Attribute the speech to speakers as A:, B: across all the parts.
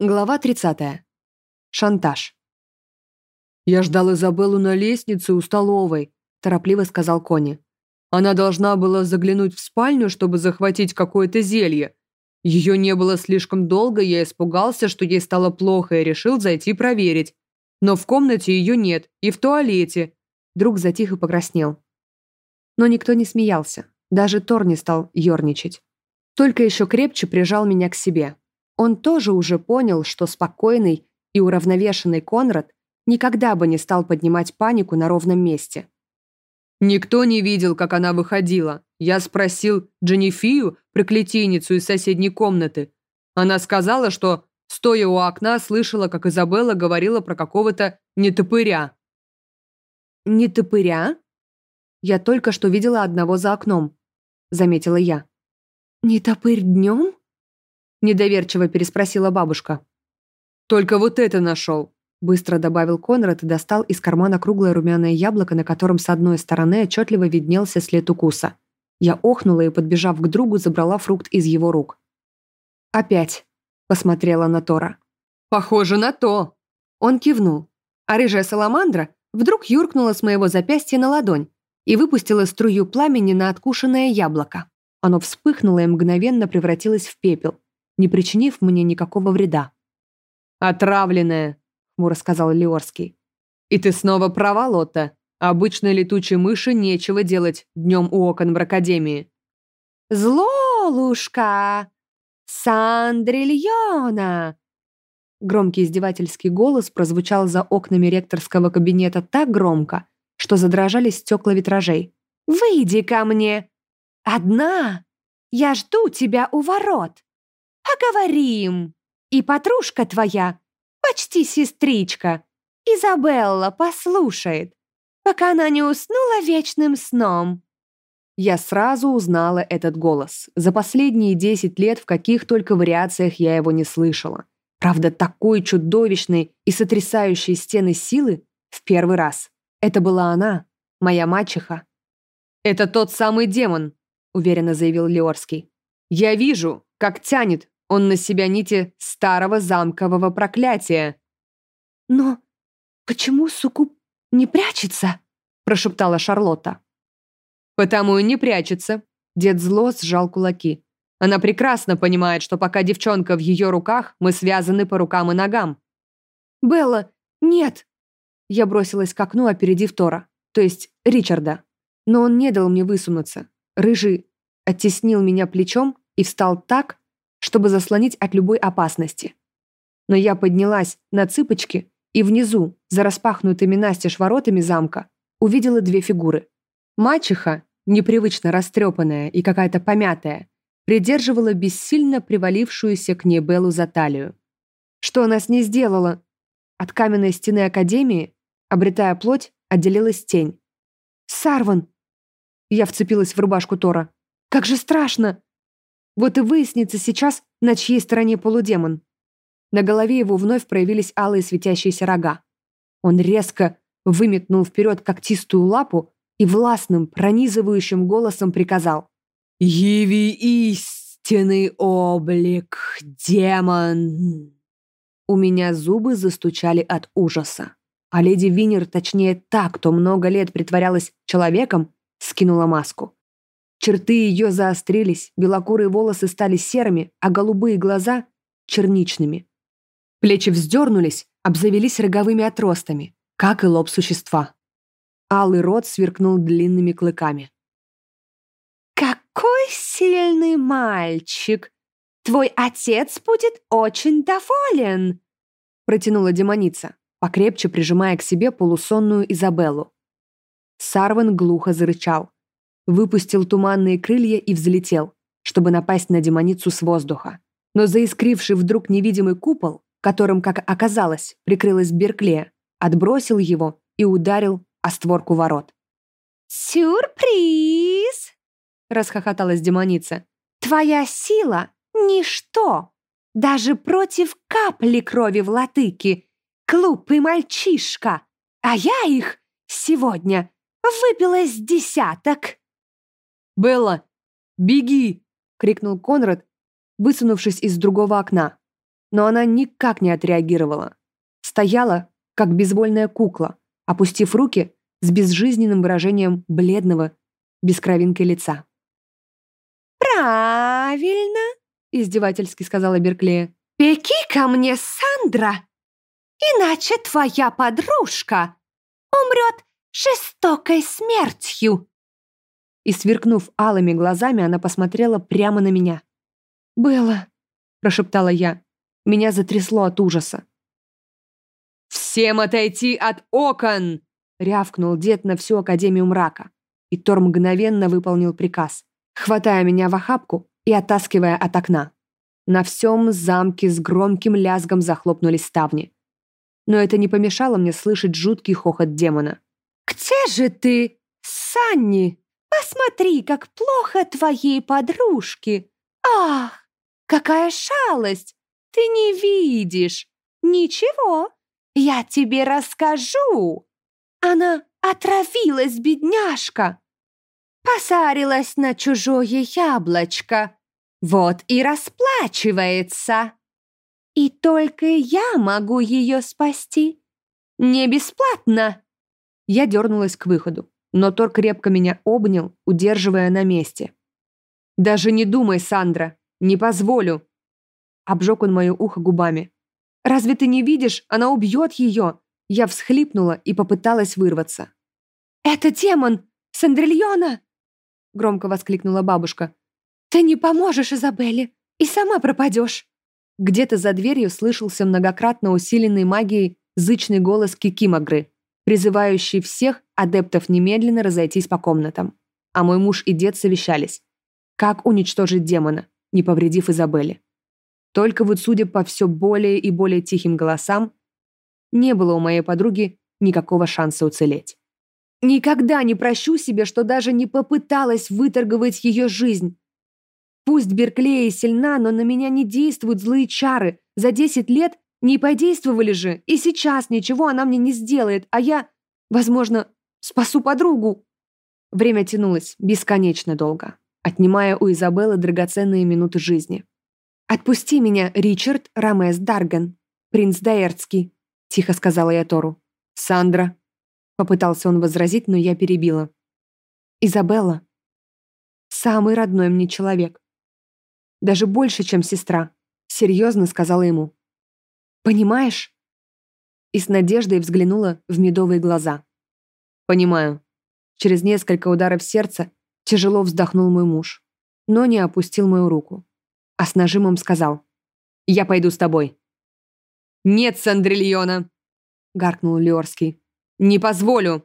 A: Глава 30. Шантаж.
B: «Я ждал Изабеллу на лестнице у столовой», – торопливо сказал Кони. «Она должна была заглянуть в спальню, чтобы захватить какое-то зелье. Ее не было слишком долго, я испугался, что ей стало плохо и решил зайти проверить. Но в комнате ее нет, и в туалете».
A: Друг затих и покраснел. Но никто не смеялся. Даже Тор не стал ерничать. Только еще крепче прижал меня к себе. Он тоже уже понял, что спокойный и уравновешенный Конрад никогда бы не стал поднимать панику на ровном месте.
B: «Никто не видел, как она выходила. Я спросил Дженнифию, проклятийницу из соседней комнаты. Она сказала, что, стоя у окна, слышала, как Изабелла говорила про какого-то нетопыря».
A: «Нетопыря? Я только что видела одного за окном», — заметила я. «Нетопырь днем?» Недоверчиво переспросила бабушка.
B: «Только вот это нашел!»
A: Быстро добавил Конрад и достал из кармана круглое румяное яблоко, на котором с одной стороны отчетливо виднелся след укуса. Я охнула и, подбежав к другу, забрала фрукт из его рук. «Опять», — посмотрела на Тора.
B: «Похоже на то!»
A: Он кивнул, а рыжая саламандра вдруг юркнула с моего запястья на ладонь и выпустила струю пламени на откушенное яблоко. Оно вспыхнуло и мгновенно превратилось в пепел, не причинив мне никакого вреда.
B: «Отравленная», — хмуро сказал Леорский. «И ты снова права, Лотта. Обычной летучей мыши нечего делать днем у окон в Академии».
C: «Злолушка! Сандрильона!»
A: Громкий издевательский голос прозвучал за окнами ректорского кабинета так громко, что задрожали стекла витражей.
C: «Выйди ко мне! Одна! Я жду тебя у ворот!» Поговорим. И подружка твоя, почти сестричка, Изабелла послушает, пока она не уснула вечным сном».
A: Я сразу узнала этот голос. За последние десять лет в каких только вариациях я его не слышала. Правда, такой чудовищной и сотрясающей стены силы в первый раз. Это была она, моя мачеха.
B: «Это тот самый демон», — уверенно заявил Леорский. «Я вижу, как тянет он на себя нити старого замкового проклятия.
C: «Но почему Сукуб не прячется?» прошептала Шарлотта.
B: «Потому и не прячется», Дед зло сжал кулаки. Она прекрасно понимает, что пока девчонка в ее руках, мы связаны по рукам и ногам.
A: «Белла, нет!» Я бросилась к окну, опередив Тора, то есть Ричарда. Но он не дал мне высунуться. Рыжий оттеснил меня плечом и встал так, чтобы заслонить от любой опасности. Но я поднялась на цыпочки и внизу, за распахнутыми настежь воротами замка, увидела две фигуры. Мачеха, непривычно растрепанная и какая-то помятая, придерживала бессильно привалившуюся к ней Беллу за талию. Что она с ней сделала? От каменной стены Академии, обретая плоть, отделилась тень. «Сарван!» Я вцепилась в рубашку Тора. «Как же страшно!» Вот и выяснится сейчас, на чьей стороне полудемон. На голове его вновь проявились алые светящиеся рога. Он резко выметнул вперед когтистую лапу и властным, пронизывающим голосом приказал.
B: «Яви истинный облик, демон!»
A: У меня зубы застучали от ужаса. А леди Винер, точнее та, кто много лет притворялась человеком, скинула маску. Черты ее заострились, белокурые волосы стали серыми, а голубые глаза — черничными. Плечи вздернулись, обзавелись роговыми отростами, как и лоб существа. Алый рот сверкнул длинными клыками.
C: «Какой сильный мальчик! Твой отец будет очень доволен!»
A: протянула демоница, покрепче прижимая к себе полусонную Изабеллу. Сарван глухо зарычал выпустил туманные крылья и взлетел, чтобы напасть на демоницу с воздуха. Но заискривший вдруг невидимый купол, которым, как оказалось, прикрылась Беркле, отбросил его и ударил о створку ворот.
C: «Сюрприз!» — расхохоталась демоница. «Твоя сила — ничто! Даже против капли крови в латыке! Глупый мальчишка! А я их сегодня выпила с десяток!»
B: «Белла, беги!» — крикнул Конрад, высунувшись из другого окна.
A: но она никак не отреагировала. Стояла, как безвольная кукла, опустив руки с безжизненным выражением бледного, без кровинки лица.
C: «Правильно!» — издевательски сказала Берклея. «Пеки ко мне, Сандра! Иначе твоя подружка умрет жестокой смертью!»
A: И, сверкнув алыми глазами, она посмотрела прямо на меня. «Белла!» — прошептала я. Меня затрясло от ужаса.
B: «Всем отойти от окон!»
A: — рявкнул дед на всю Академию мрака. И Тор мгновенно выполнил приказ, хватая меня в охапку и оттаскивая от окна. На всем замке с громким лязгом захлопнулись ставни. Но это не помешало мне слышать жуткий хохот демона.
C: «Где же ты, Санни? Посмотри, как плохо твоей подружке! Ах, какая шалость! Ты не видишь! Ничего, я тебе расскажу! Она отравилась, бедняжка! Посарилась на чужое яблочко!» Вот и расплачивается. И только я могу ее спасти. Не бесплатно.
A: Я дернулась к выходу, но Тор крепко меня обнял, удерживая на месте. «Даже не думай, Сандра, не позволю!» Обжег он мое ухо губами. «Разве ты не видишь? Она убьет ее!» Я всхлипнула и попыталась вырваться.
C: «Это демон! Сандрильона!» Громко воскликнула бабушка. «Ты не поможешь Изабелле и сама пропадешь!»
A: Где-то за дверью слышался многократно усиленный магией зычный голос Кикимагры, призывающий всех адептов немедленно разойтись по комнатам. А мой муж и дед совещались. Как уничтожить демона, не повредив Изабелле. Только вот, судя по все более и более тихим голосам, не было у моей подруги никакого шанса уцелеть. Никогда не прощу себе, что даже не попыталась выторговать ее жизнь, Пусть Берклея сильна, но на меня не действуют злые чары. За 10 лет не подействовали же, и сейчас ничего она мне не сделает, а я, возможно, спасу подругу. Время тянулось бесконечно долго, отнимая у Изабеллы драгоценные минуты жизни. «Отпусти меня, Ричард Рамес Дарган, принц Даэртский», — тихо сказала я Тору. «Сандра», — попытался он возразить, но я перебила. «Изабелла — самый родной мне человек. Даже больше, чем сестра. Серьезно сказала ему. Понимаешь? И с надеждой взглянула в медовые глаза. Понимаю. Через несколько ударов сердца тяжело вздохнул мой муж, но не опустил мою руку, а с нажимом сказал. «Я пойду с тобой». «Нет, Сандрильона!» — гаркнул Леорский. «Не позволю!»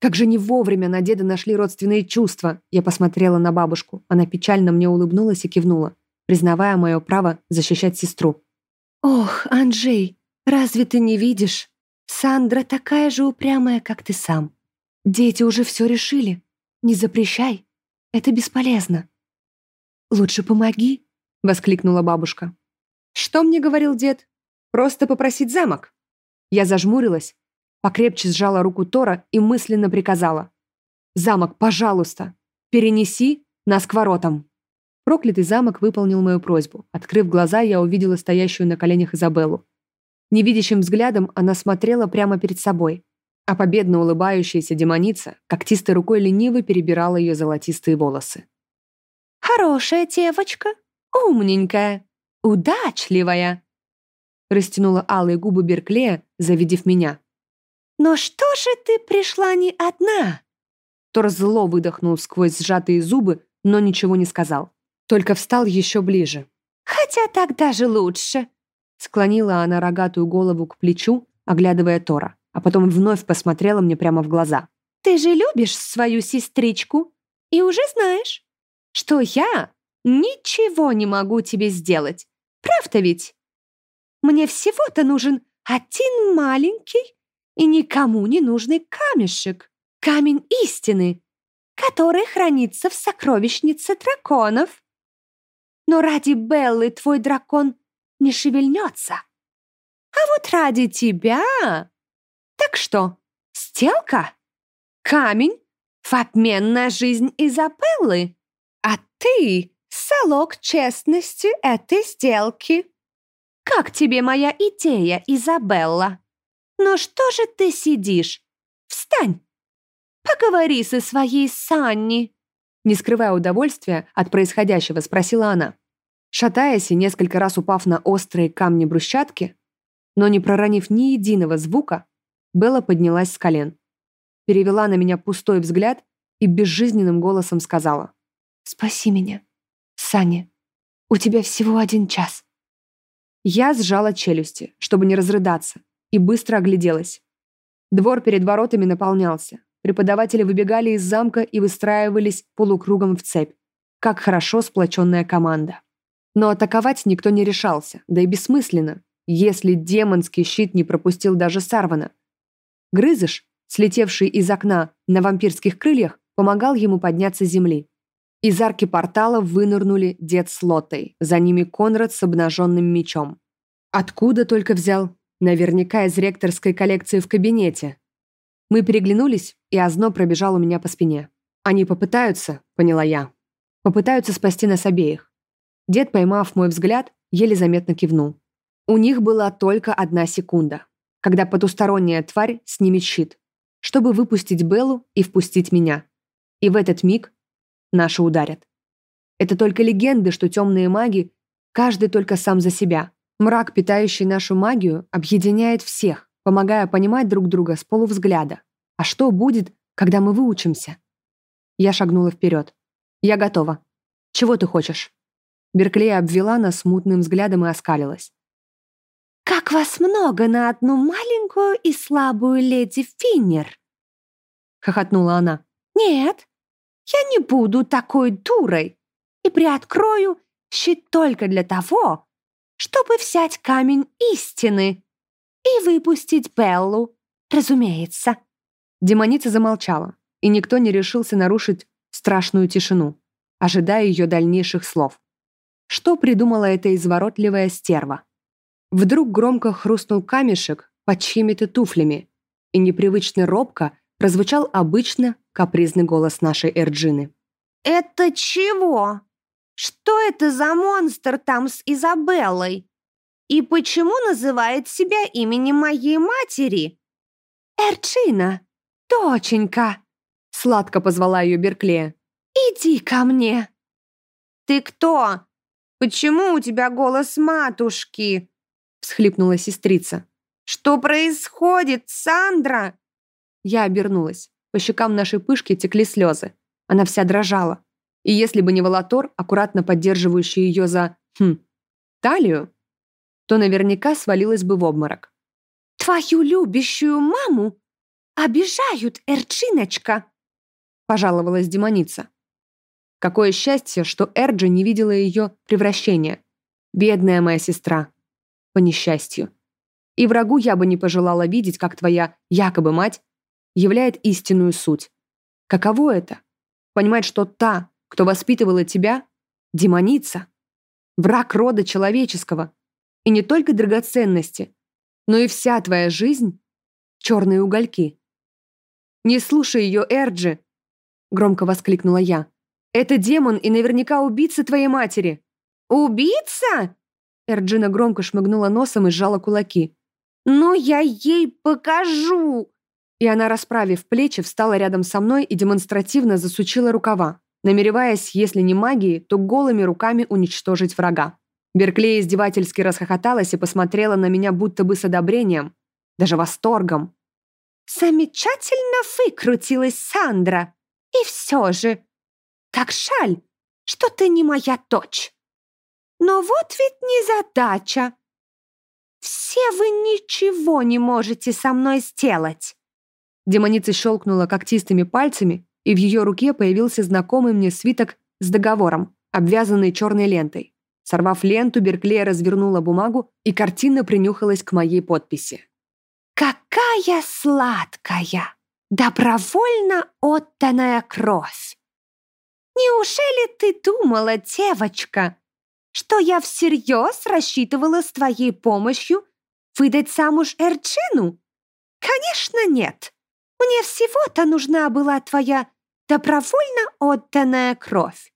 A: Как же не вовремя на деда нашли родственные чувства. Я посмотрела на бабушку. Она печально мне улыбнулась и кивнула, признавая мое право защищать сестру.
C: «Ох, Анджей, разве ты не видишь? Сандра такая же упрямая, как ты сам. Дети уже все решили. Не запрещай. Это бесполезно».
A: «Лучше помоги», — воскликнула бабушка. «Что мне говорил дед? Просто попросить замок?» Я зажмурилась, Покрепче сжала руку Тора и мысленно приказала. «Замок, пожалуйста, перенеси нас к воротам». Проклятый замок выполнил мою просьбу. Открыв глаза, я увидела стоящую на коленях Изабеллу. Невидящим взглядом она смотрела прямо перед собой, а победно улыбающаяся демоница когтистой рукой лениво перебирала ее золотистые волосы.
C: «Хорошая девочка, умненькая, удачливая», растянула алые губы Берклея, завидев меня. «Но что же ты пришла не одна?»
A: Тор зло выдохнул сквозь сжатые зубы, но ничего не сказал. Только встал еще ближе.
C: «Хотя так даже лучше!»
A: Склонила она рогатую голову к плечу, оглядывая Тора, а потом вновь посмотрела мне прямо в глаза.
C: «Ты же любишь свою сестричку и уже знаешь, что я ничего не могу тебе сделать. Правда ведь? Мне всего-то нужен один маленький и никому не нужный камешек, камень истины, который хранится в сокровищнице драконов. Но ради Беллы твой дракон не шевельнется. А вот ради тебя... Так что, сделка? Камень в обмен на жизнь Изабеллы, а ты — салок честности этой сделки. Как тебе моя идея, Изабелла? Ну что же ты сидишь? Встань! Поговори со своей Санни!»
A: Не скрывая удовольствия от происходящего, спросила она. Шатаясь и несколько раз упав на острые камни брусчатки, но не проронив ни единого звука, Белла поднялась с колен. Перевела на меня пустой взгляд и безжизненным голосом сказала. «Спаси меня, Саня. У тебя всего один час». Я сжала челюсти, чтобы не разрыдаться, и быстро огляделась. Двор перед воротами наполнялся. Преподаватели выбегали из замка и выстраивались полукругом в цепь. Как хорошо сплоченная команда. Но атаковать никто не решался, да и бессмысленно, если демонский щит не пропустил даже Сарвана. Грызыш, слетевший из окна на вампирских крыльях, помогал ему подняться с земли. Из арки портала вынырнули дед с Лотой, за ними Конрад с обнаженным мечом. Откуда только взял? Наверняка из ректорской коллекции в кабинете. Мы переглянулись, и озно пробежал у меня по спине. Они попытаются, поняла я. Попытаются спасти нас обеих. Дед, поймав мой взгляд, еле заметно кивнул. У них была только одна секунда, когда потусторонняя тварь снимет щит, чтобы выпустить Беллу и впустить меня. И в этот миг наши ударят. Это только легенды, что темные маги, каждый только сам за себя. Мрак, питающий нашу магию, объединяет всех, помогая понимать друг друга с полувзгляда. А что будет, когда мы выучимся? Я шагнула вперед. Я готова. Чего ты хочешь? Берклея обвела нас смутным взглядом и оскалилась.
C: «Как вас много на одну маленькую и слабую леди Финнер!» — хохотнула она. «Нет, я не буду такой дурой и приоткрою щит только для того, чтобы взять камень истины и выпустить Беллу, разумеется».
A: Демоница замолчала, и никто не решился нарушить страшную тишину, ожидая ее дальнейших слов. Что придумала эта изворотливая стерва? Вдруг громко хрустнул камешек под чьими-то туфлями, и непривычно робко прозвучал обычно капризный голос нашей Эрджины.
C: «Это чего? Что это за монстр там с Изабеллой? И почему называет себя именем моей матери?» «Эрджина, доченька!» Сладко позвала ее Берклея. «Иди ко мне!» «Ты кто? Почему у тебя голос матушки?» всхлипнула сестрица. «Что происходит, Сандра?»
A: Я обернулась. По щекам нашей пышки текли слезы. Она вся дрожала. И если бы не Волотор, аккуратно поддерживающий ее за... Хм, талию, то наверняка свалилась бы в обморок.
C: «Твою любящую маму обижают, Эрджиночка!»
A: пожаловалась демоница. Какое счастье, что Эрджи не видела ее превращения. Бедная моя сестра. По несчастью. И врагу я бы не пожелала видеть, как твоя якобы мать являет истинную суть. Каково это? Понимать, что та, кто воспитывала тебя, демоница, враг рода человеческого, и не только драгоценности, но и вся твоя жизнь — черные угольки. «Не слушай ее, Эрджи!» — громко воскликнула я. «Это демон и наверняка убийца твоей матери!»
C: «Убийца?»
A: Эрджина громко шмыгнула носом и сжала кулаки.
C: «Ну, я ей покажу!»
A: И она, расправив плечи, встала рядом со мной и демонстративно засучила рукава, намереваясь, если не магией, то голыми руками уничтожить врага. Берклей издевательски расхохоталась и посмотрела на меня будто бы с одобрением, даже восторгом.
C: «Замечательно выкрутилась Сандра! И все же, как жаль, что ты не моя дочь! Но вот ведь не задача! Все вы ничего не можете со мной сделать!»
A: Демоница щелкнула когтистыми пальцами, и в ее руке появился знакомый мне свиток с договором, обвязанный черной лентой. Сорвав ленту, Берклея развернула бумагу и картинно принюхалась к моей подписи.
C: «Какая сладкая, добровольно отданная кровь! Неужели ты думала, девочка, что я всерьез рассчитывала с твоей помощью выдать замуж Эрджину? Конечно, нет. Мне всего-то нужна была твоя добровольно отданная кровь.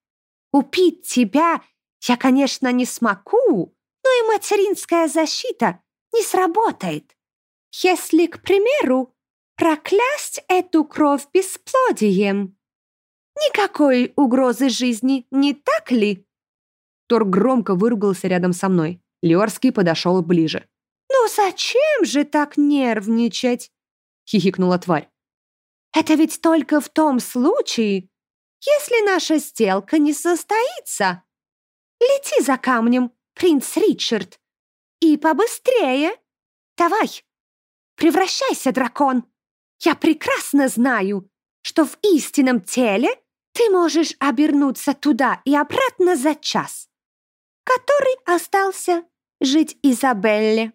C: Убить тебя я, конечно, не смогу, но и материнская защита не сработает. Если, к примеру, проклясть эту кровь бесплодием. Никакой угрозы жизни, не так ли?
A: Тор громко выругался рядом со мной. Леорский подошел ближе.
C: «Ну зачем же так нервничать?» — хихикнула тварь. «Это ведь только в том случае, если наша сделка не состоится. Лети за камнем, принц Ричард, и побыстрее. Давай, превращайся, дракон. Я прекрасно знаю, что в истинном теле ты можешь обернуться туда и обратно за час, который остался жить Изабелле.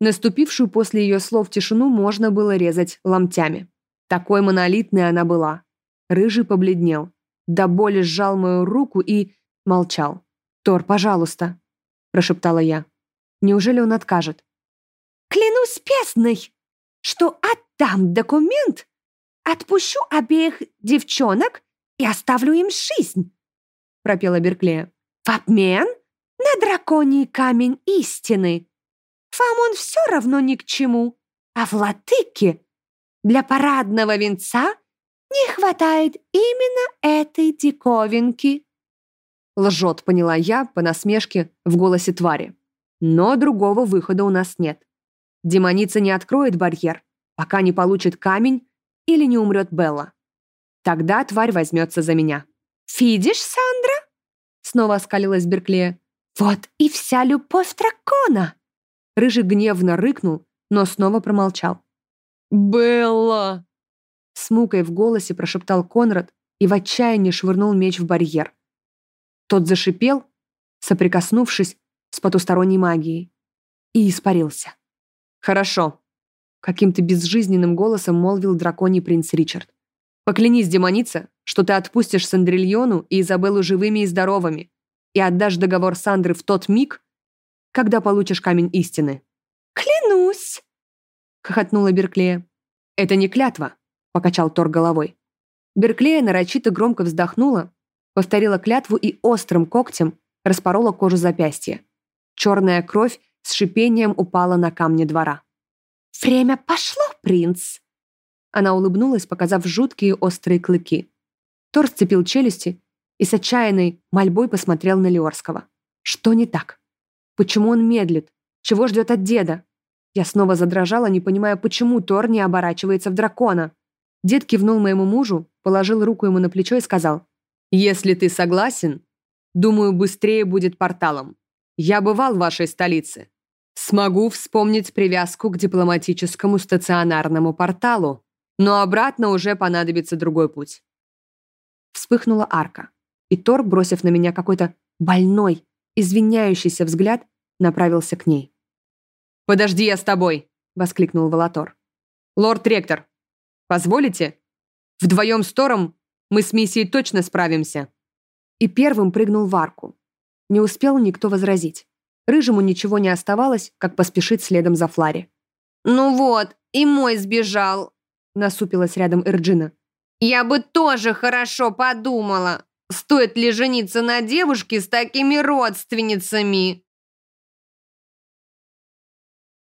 A: Наступившую после ее слов тишину можно было резать ломтями. Такой монолитной она была. Рыжий побледнел. До боли сжал мою руку и молчал. «Тор, пожалуйста», – прошептала я. «Неужели он откажет?»
C: «Клянусь песной, что отдам документ, отпущу обеих девчонок и оставлю им жизнь», – пропела Берклея. «В обмен на драконий камень истины. Вам он все равно ни к чему, а в латыке для парадного венца не хватает именно этой диковинки».
A: Лжет, поняла я по насмешке в голосе твари. Но другого выхода у нас нет. Демоница не откроет барьер, пока не получит камень или не умрет Белла. Тогда тварь возьмется за меня.
C: «Видишь, Сандра?» Снова оскалилась Берклея. «Вот и вся любовь дракона!»
A: Рыжий гневно рыкнул, но снова промолчал.
B: «Белла!»
A: С мукой в голосе прошептал Конрад и в отчаянии швырнул меч в барьер. Тот зашипел, соприкоснувшись с потусторонней магией, и испарился. «Хорошо», — каким-то безжизненным голосом молвил драконий принц Ричард. «Поклянись, демоница, что ты отпустишь Сандрильону и Изабеллу живыми и здоровыми и отдашь договор Сандры в тот миг, когда получишь камень истины».
C: «Клянусь!»
A: — хохотнула Берклея. «Это не клятва», — покачал Тор головой. Берклея нарочито громко вздохнула, повторила клятву и острым когтем распорола кожу запястья. Черная кровь с шипением упала на камни двора.
C: «Время пошло, принц!»
A: Она улыбнулась, показав жуткие острые клыки. Тор сцепил челюсти и с отчаянной мольбой посмотрел на Леорского. Что не так? Почему он медлит? Чего ждет от деда? Я снова задрожала, не понимая, почему Тор не оборачивается в дракона. Дед кивнул моему мужу, положил руку ему на плечо и сказал, «Если ты согласен, думаю, быстрее будет порталом. Я бывал в вашей столице. Смогу вспомнить привязку к дипломатическому стационарному порталу, но обратно уже понадобится другой путь». Вспыхнула арка, и Тор, бросив на меня какой-то больной, извиняющийся взгляд, направился к ней. «Подожди, я с тобой!» — воскликнул Волотор. «Лорд-ректор, позволите? Вдвоем с Тором мы с миссией точно справимся!» И первым прыгнул в арку. Не успел никто возразить. Рыжему ничего не оставалось, как поспешить следом за Флари.
C: «Ну вот, и мой сбежал!»
A: — насупилась рядом Эрджина.
C: «Я бы тоже хорошо подумала, стоит ли жениться на девушке с такими родственницами!»